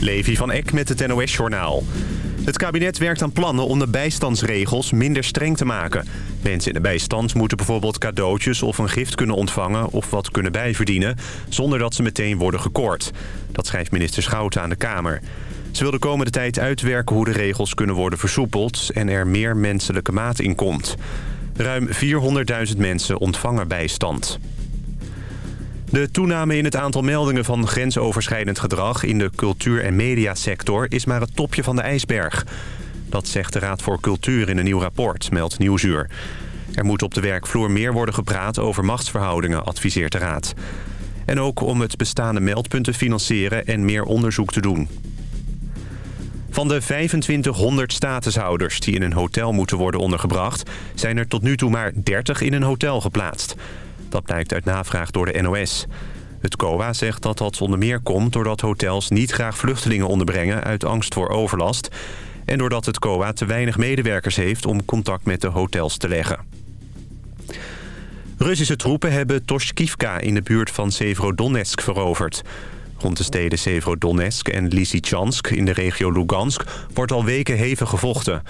Levi van Eck met het NOS-journaal. Het kabinet werkt aan plannen om de bijstandsregels minder streng te maken. Mensen in de bijstand moeten bijvoorbeeld cadeautjes of een gift kunnen ontvangen... of wat kunnen bijverdienen, zonder dat ze meteen worden gekort. Dat schrijft minister Schouten aan de Kamer. Ze wil de komende tijd uitwerken hoe de regels kunnen worden versoepeld... en er meer menselijke maat in komt. Ruim 400.000 mensen ontvangen bijstand. De toename in het aantal meldingen van grensoverschrijdend gedrag... in de cultuur- en mediasector is maar het topje van de ijsberg. Dat zegt de Raad voor Cultuur in een nieuw rapport, meldt Nieuwsuur. Er moet op de werkvloer meer worden gepraat over machtsverhoudingen, adviseert de Raad. En ook om het bestaande meldpunt te financieren en meer onderzoek te doen. Van de 2500 statushouders die in een hotel moeten worden ondergebracht... zijn er tot nu toe maar 30 in een hotel geplaatst. Dat blijkt uit navraag door de NOS. Het COA zegt dat dat onder meer komt doordat hotels niet graag vluchtelingen onderbrengen... uit angst voor overlast. En doordat het COA te weinig medewerkers heeft om contact met de hotels te leggen. Russische troepen hebben Toshkivka in de buurt van Severodonetsk veroverd. Rond de steden Severodonetsk en Lysychansk in de regio Lugansk wordt al weken hevig gevochten.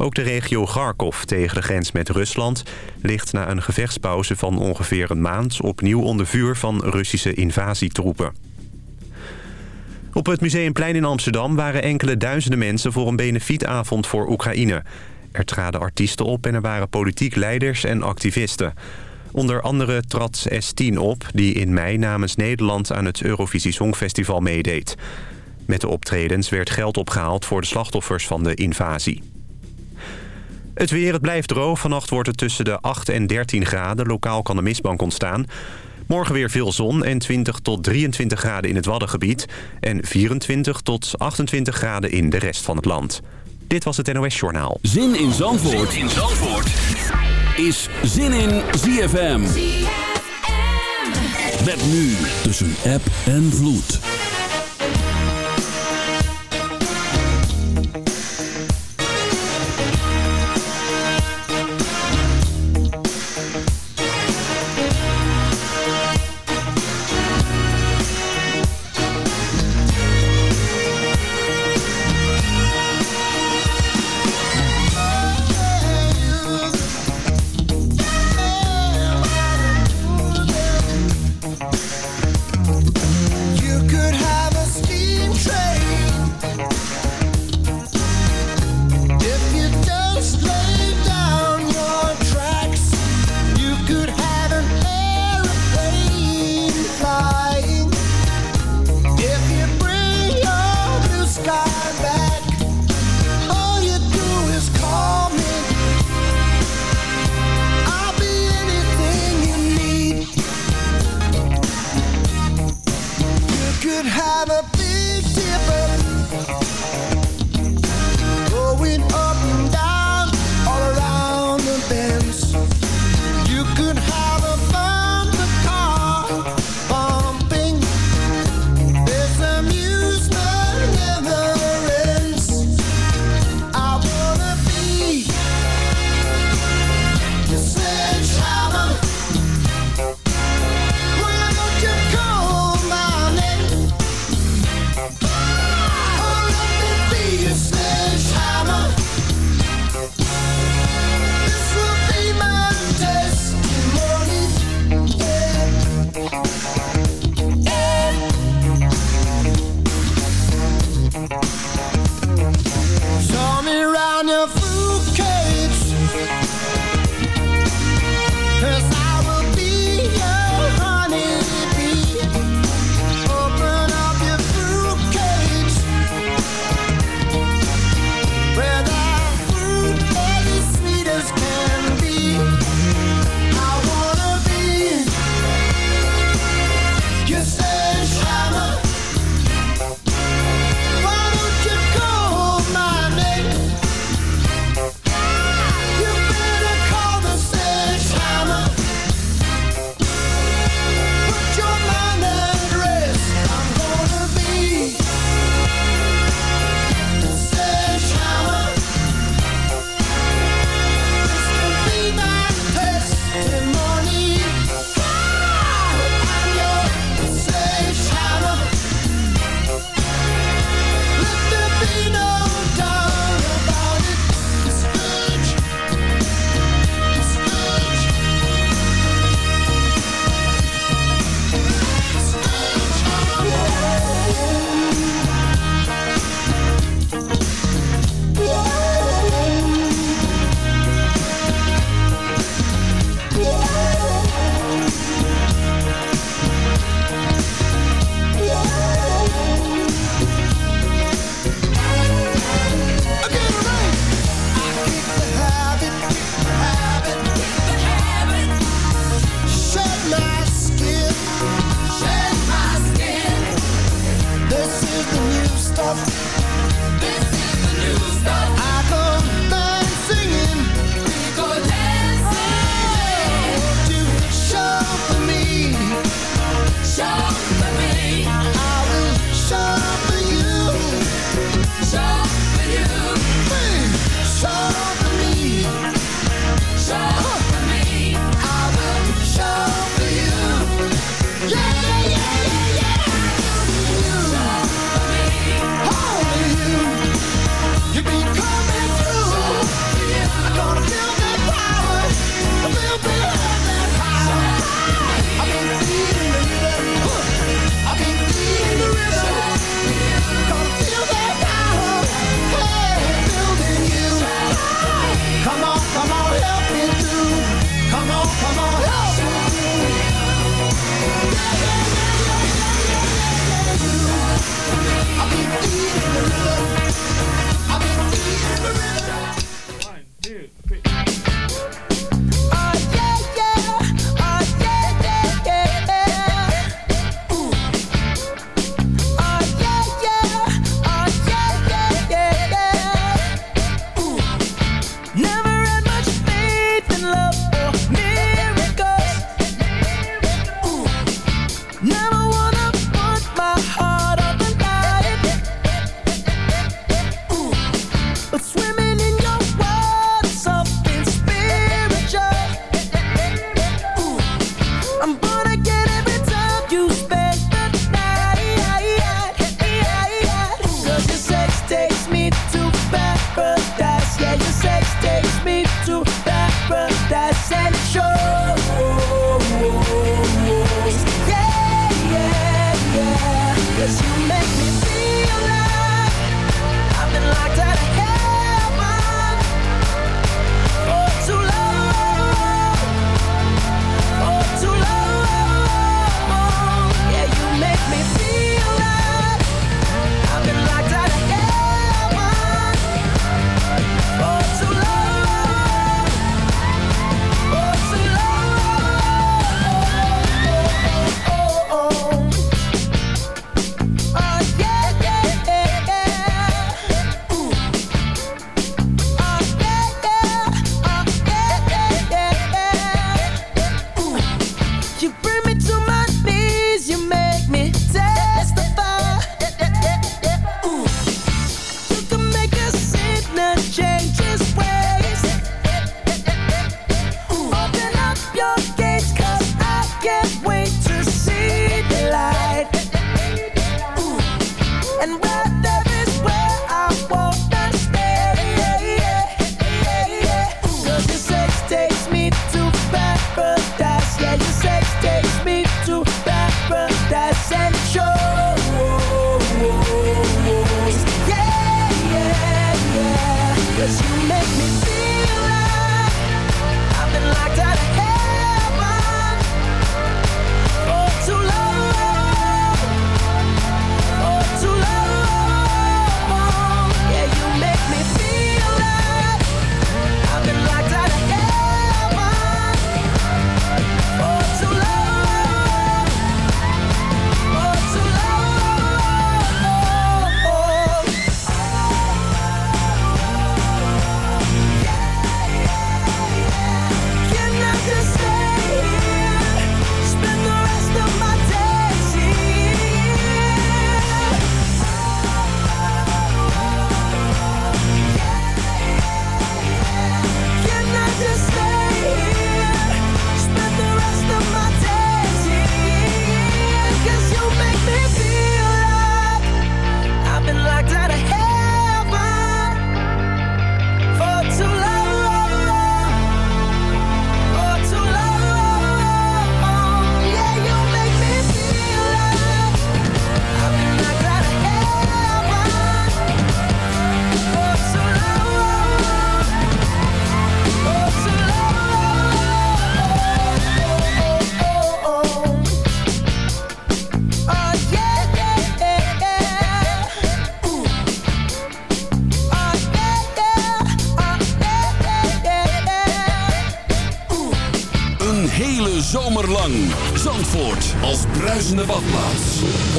Ook de regio Kharkov tegen de grens met Rusland ligt na een gevechtspauze van ongeveer een maand opnieuw onder vuur van Russische invasietroepen. Op het Museumplein in Amsterdam waren enkele duizenden mensen voor een benefietavond voor Oekraïne. Er traden artiesten op en er waren politiek leiders en activisten. Onder andere trad S10 op, die in mei namens Nederland aan het Eurovisie Songfestival meedeed. Met de optredens werd geld opgehaald voor de slachtoffers van de invasie. Het weer, het blijft droog. Vannacht wordt het tussen de 8 en 13 graden. Lokaal kan een mistbank ontstaan. Morgen weer veel zon en 20 tot 23 graden in het Waddengebied. En 24 tot 28 graden in de rest van het land. Dit was het NOS Journaal. Zin in Zandvoort, zin in Zandvoort. is Zin in ZFM. ZFM. Met nu tussen app en vloed.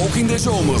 Ook in de zomer.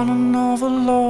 on an overload.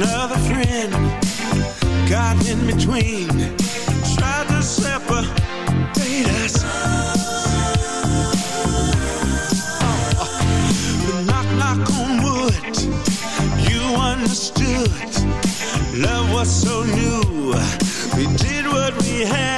another friend got in between, tried to separate us. Oh, knock, knock on wood, you understood. Love was so new, we did what we had.